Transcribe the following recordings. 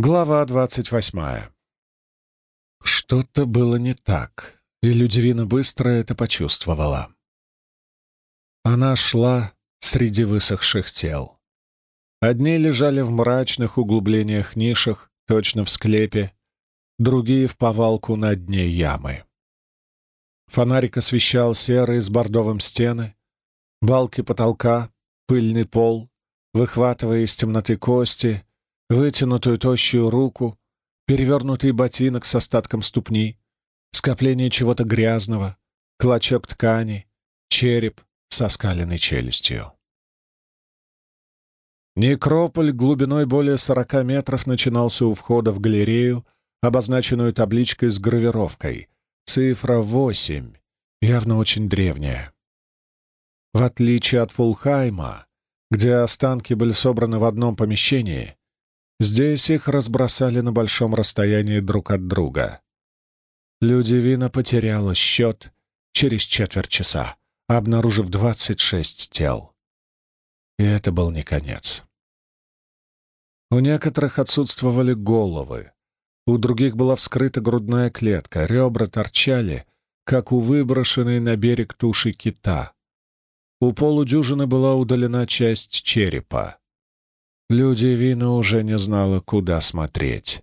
Глава двадцать восьмая. Что-то было не так, и Людивина быстро это почувствовала. Она шла среди высохших тел. Одни лежали в мрачных углублениях нишах, точно в склепе, другие — в повалку на дне ямы. Фонарик освещал серые с бордовым стены, балки потолка, пыльный пол, выхватывая из темноты кости — вытянутую тощую руку, перевернутый ботинок с остатком ступни, скопление чего-то грязного, клочок ткани, череп со скаленной челюстью. Некрополь глубиной более сорока метров начинался у входа в галерею, обозначенную табличкой с гравировкой. Цифра восемь, явно очень древняя. В отличие от Фулхайма, где останки были собраны в одном помещении, Здесь их разбросали на большом расстоянии друг от друга. Людивина потеряла счет через четверть часа, обнаружив 26 тел. И это был не конец. У некоторых отсутствовали головы, у других была вскрыта грудная клетка, ребра торчали, как у выброшенной на берег туши кита. У полудюжины была удалена часть черепа. Люди Вина уже не знала, куда смотреть.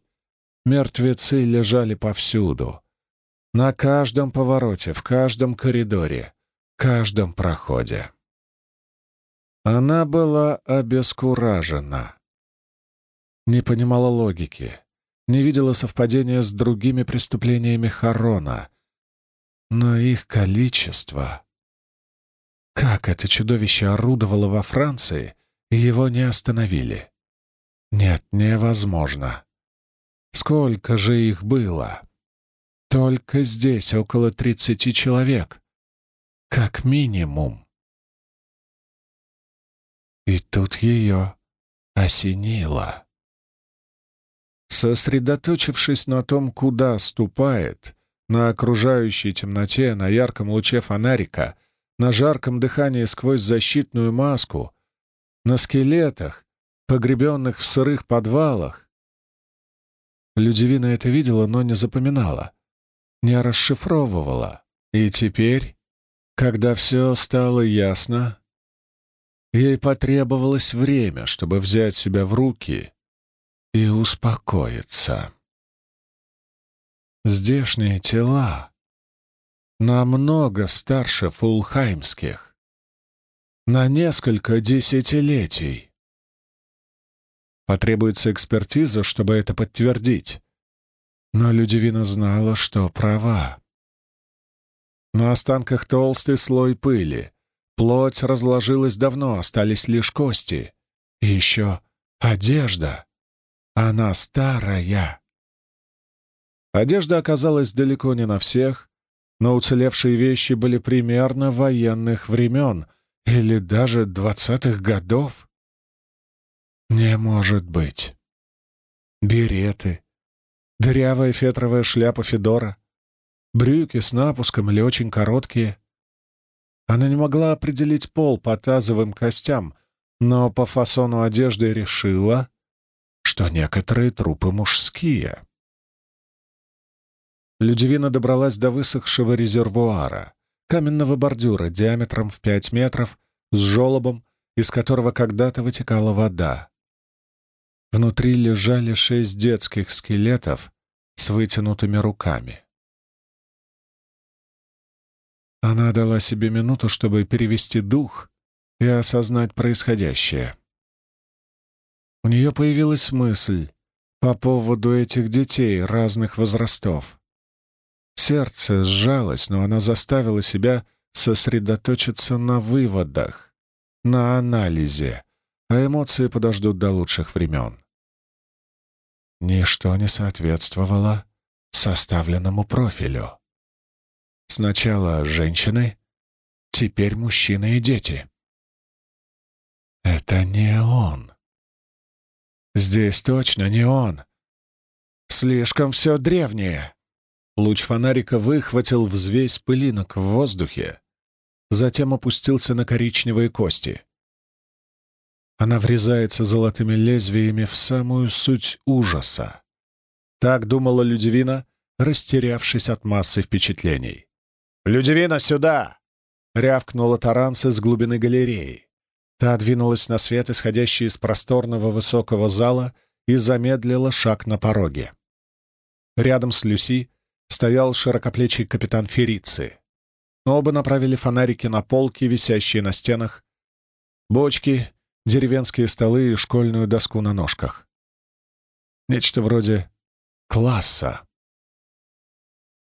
Мертвецы лежали повсюду. На каждом повороте, в каждом коридоре, каждом проходе. Она была обескуражена. Не понимала логики, не видела совпадения с другими преступлениями Харона. Но их количество... Как это чудовище орудовало во Франции — его не остановили. Нет, невозможно. Сколько же их было? Только здесь около тридцати человек. Как минимум. И тут ее осенило. Сосредоточившись на том, куда ступает, на окружающей темноте, на ярком луче фонарика, на жарком дыхании сквозь защитную маску, на скелетах, погребенных в сырых подвалах. Людивина это видела, но не запоминала, не расшифровывала. И теперь, когда все стало ясно, ей потребовалось время, чтобы взять себя в руки и успокоиться. Здешние тела намного старше фулхаймских на несколько десятилетий. Потребуется экспертиза, чтобы это подтвердить. Но Людивина знала, что права. На останках толстый слой пыли. Плоть разложилась давно, остались лишь кости. Еще одежда. Она старая. Одежда оказалась далеко не на всех, но уцелевшие вещи были примерно военных времен, или даже двадцатых годов? Не может быть. Береты, дырявая фетровая шляпа Федора, брюки с напуском или очень короткие. Она не могла определить пол по тазовым костям, но по фасону одежды решила, что некоторые трупы мужские. Людивина добралась до высохшего резервуара каменного бордюра диаметром в пять метров с желобом, из которого когда-то вытекала вода. Внутри лежали шесть детских скелетов с вытянутыми руками. Она дала себе минуту, чтобы перевести дух и осознать происходящее. У нее появилась мысль по поводу этих детей разных возрастов. Сердце сжалось, но она заставила себя сосредоточиться на выводах, на анализе, а эмоции подождут до лучших времен. Ничто не соответствовало составленному профилю. Сначала женщины, теперь мужчины и дети. Это не он. Здесь точно не он. Слишком все древнее. Луч фонарика выхватил взвесь пылинок в воздухе, затем опустился на коричневые кости. Она врезается золотыми лезвиями в самую суть ужаса. Так думала Людивина, растерявшись от массы впечатлений. «Людивина, сюда!» — рявкнула Таранс из глубины галереи. Та двинулась на свет, исходящий из просторного высокого зала, и замедлила шаг на пороге. Рядом с Люси стоял широкоплечий капитан Ферицы. Оба направили фонарики на полки, висящие на стенах, бочки, деревенские столы и школьную доску на ножках. Нечто вроде класса.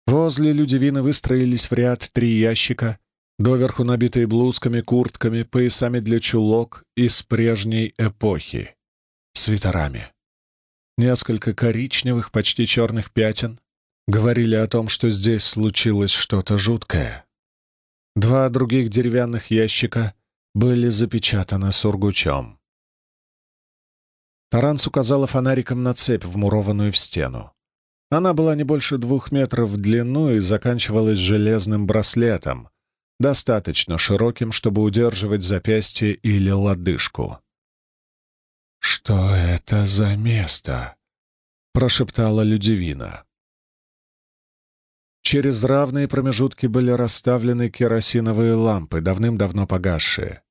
Возле Людивины выстроились в ряд три ящика, доверху набитые блузками, куртками, поясами для чулок из прежней эпохи, свитерами. Несколько коричневых, почти черных пятен говорили о том, что здесь случилось что-то жуткое. Два других деревянных ящика были запечатаны сургучом. Таранс указала фонариком на цепь, вмурованную в стену. Она была не больше двух метров в длину и заканчивалась железным браслетом, достаточно широким, чтобы удерживать запястье или лодыжку. «Что это за место?» — прошептала Людивина. Через равные промежутки были расставлены керосиновые лампы, давным-давно погасшие.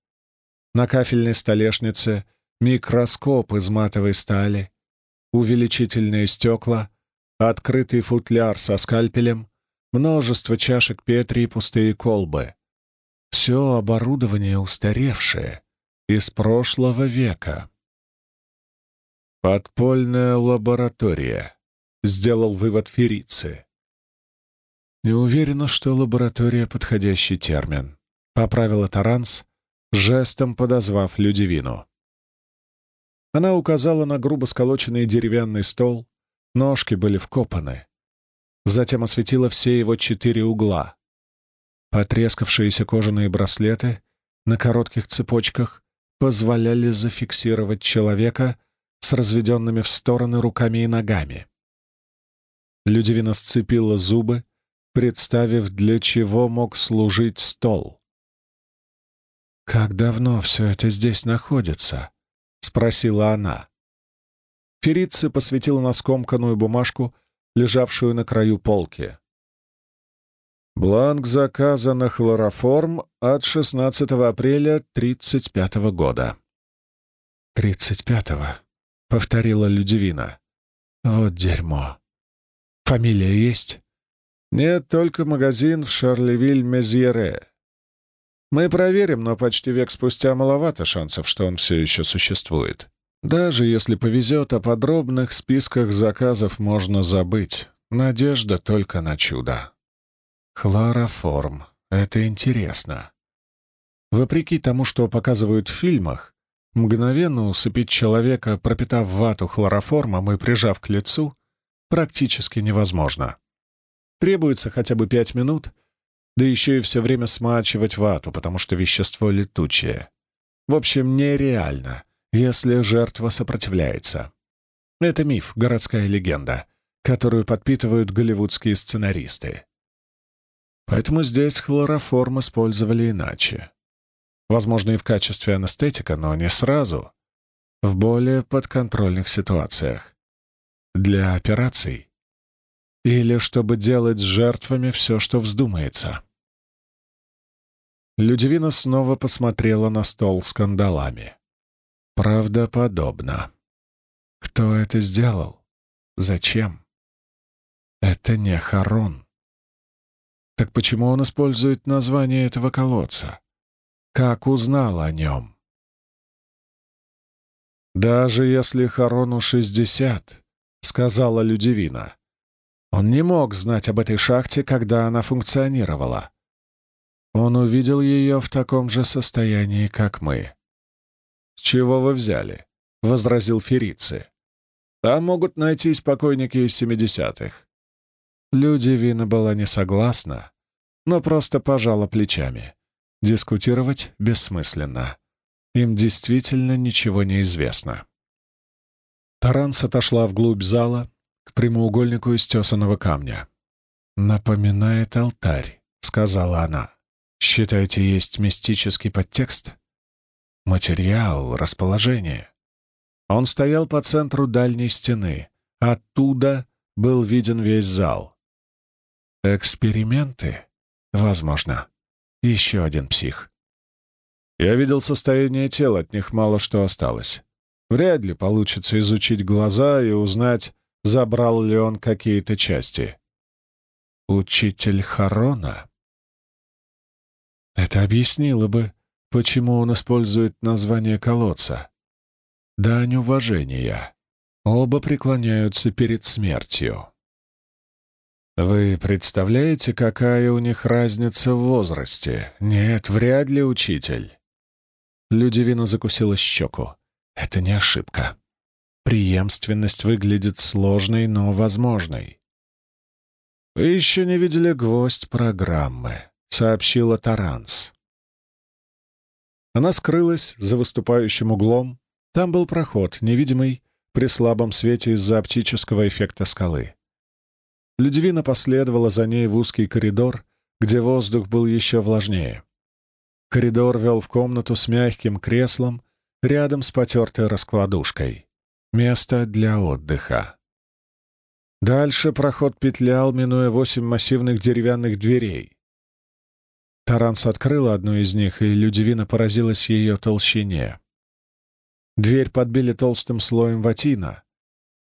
На кафельной столешнице микроскоп из матовой стали, увеличительные стекла, открытый футляр со скальпелем, множество чашек Петри и пустые колбы. Все оборудование устаревшее, из прошлого века. «Подпольная лаборатория», — сделал вывод Ферицы. «Не уверена, что лаборатория — подходящий термин», — поправила Таранс, жестом подозвав Людивину. Она указала на грубо сколоченный деревянный стол, ножки были вкопаны. Затем осветила все его четыре угла. Потрескавшиеся кожаные браслеты на коротких цепочках позволяли зафиксировать человека с разведенными в стороны руками и ногами. Людивина сцепила зубы, представив, для чего мог служить стол. «Как давно все это здесь находится?» — спросила она. Ферица посветила на скомканную бумажку, лежавшую на краю полки. Бланк заказа на хлороформ от 16 апреля 35 года. «35-го», — повторила Людивина. «Вот дерьмо. Фамилия есть?» «Нет, только магазин в Шарлевиль-Мезьере. Мы проверим, но почти век спустя маловато шансов, что он все еще существует. Даже если повезет, о подробных списках заказов можно забыть. Надежда только на чудо». «Хлороформ. Это интересно». Вопреки тому, что показывают в фильмах, Мгновенно усыпить человека, пропитав вату хлороформом и прижав к лицу, практически невозможно. Требуется хотя бы пять минут, да еще и все время смачивать вату, потому что вещество летучее. В общем, нереально, если жертва сопротивляется. Это миф, городская легенда, которую подпитывают голливудские сценаристы. Поэтому здесь хлороформ использовали иначе. Возможно, и в качестве анестетика, но не сразу. В более подконтрольных ситуациях. Для операций. Или чтобы делать с жертвами все, что вздумается. Людивина снова посмотрела на стол с кандалами. Правдоподобно. Кто это сделал? Зачем? Это не Харон. Так почему он использует название этого колодца? Как узнал о нем? «Даже если Харону шестьдесят», — сказала Людивина, — «он не мог знать об этой шахте, когда она функционировала. Он увидел ее в таком же состоянии, как мы». «С чего вы взяли?» — возразил Ферицы. «Там могут найтись покойники из семидесятых». Людивина была не согласна, но просто пожала плечами. Дискутировать бессмысленно. Им действительно ничего не известно. Таранс отошла вглубь зала, к прямоугольнику из тесаного камня. «Напоминает алтарь», — сказала она. «Считаете, есть мистический подтекст?» Материал, расположение. Он стоял по центру дальней стены. Оттуда был виден весь зал. Эксперименты? Возможно. Еще один псих. Я видел состояние тела, от них мало что осталось. Вряд ли получится изучить глаза и узнать, забрал ли он какие-то части. Учитель Харона? Это объяснило бы, почему он использует название колодца. Дань уважения. Оба преклоняются перед смертью. Вы представляете, какая у них разница в возрасте? Нет, вряд ли, учитель. Людивина закусила щеку. Это не ошибка. Преемственность выглядит сложной, но возможной. «Вы еще не видели гвоздь программы», — сообщила Таранс. Она скрылась за выступающим углом. Там был проход, невидимый при слабом свете из-за оптического эффекта скалы. Людивина последовала за ней в узкий коридор, где воздух был еще влажнее. Коридор вел в комнату с мягким креслом рядом с потертой раскладушкой. Место для отдыха. Дальше проход петлял, минуя восемь массивных деревянных дверей. Таранс открыла одну из них, и Людивина поразилась ее толщине. Дверь подбили толстым слоем ватина.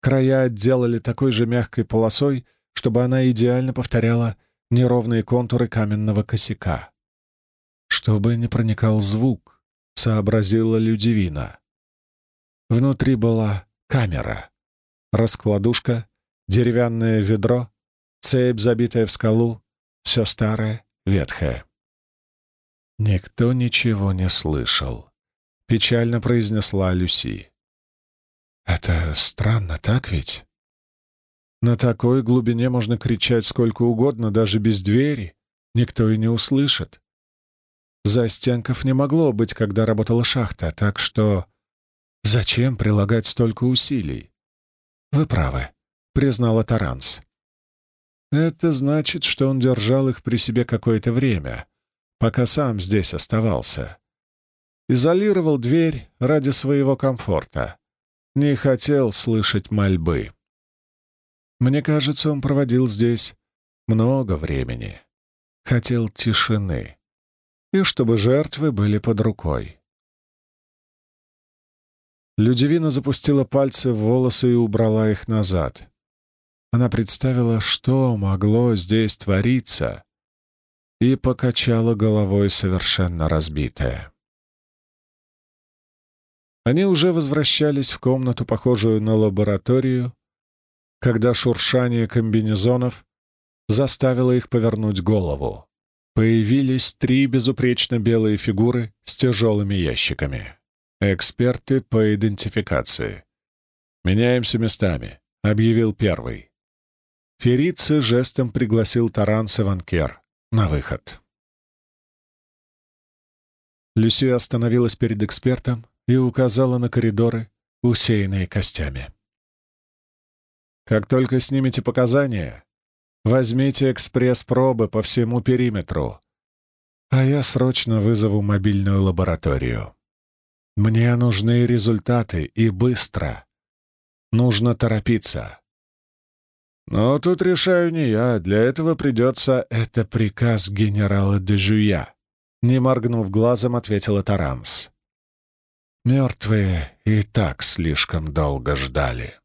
Края отделали такой же мягкой полосой, чтобы она идеально повторяла неровные контуры каменного косяка. Чтобы не проникал звук, сообразила Людивина. Внутри была камера, раскладушка, деревянное ведро, цепь, забитая в скалу, все старое, ветхое. Никто ничего не слышал, печально произнесла Люси. Это странно, так ведь? На такой глубине можно кричать сколько угодно, даже без двери. Никто и не услышит. Застенков не могло быть, когда работала шахта, так что... Зачем прилагать столько усилий? Вы правы, признала Таранс. Это значит, что он держал их при себе какое-то время, пока сам здесь оставался. Изолировал дверь ради своего комфорта. Не хотел слышать мольбы. Мне кажется, он проводил здесь много времени. Хотел тишины. И чтобы жертвы были под рукой. Людивина запустила пальцы в волосы и убрала их назад. Она представила, что могло здесь твориться, и покачала головой совершенно разбитая. Они уже возвращались в комнату, похожую на лабораторию, когда шуршание комбинезонов заставило их повернуть голову. Появились три безупречно белые фигуры с тяжелыми ящиками. Эксперты по идентификации. «Меняемся местами», — объявил первый. Ферица жестом пригласил Таранс Ванкер на выход. Люсия остановилась перед экспертом и указала на коридоры, усеянные костями. Как только снимете показания, возьмите экспресс-пробы по всему периметру, а я срочно вызову мобильную лабораторию. Мне нужны результаты и быстро. Нужно торопиться. Но тут решаю не я, для этого придется... Это приказ генерала Дежуя. Не моргнув глазом, ответила Таранс. Мертвые и так слишком долго ждали.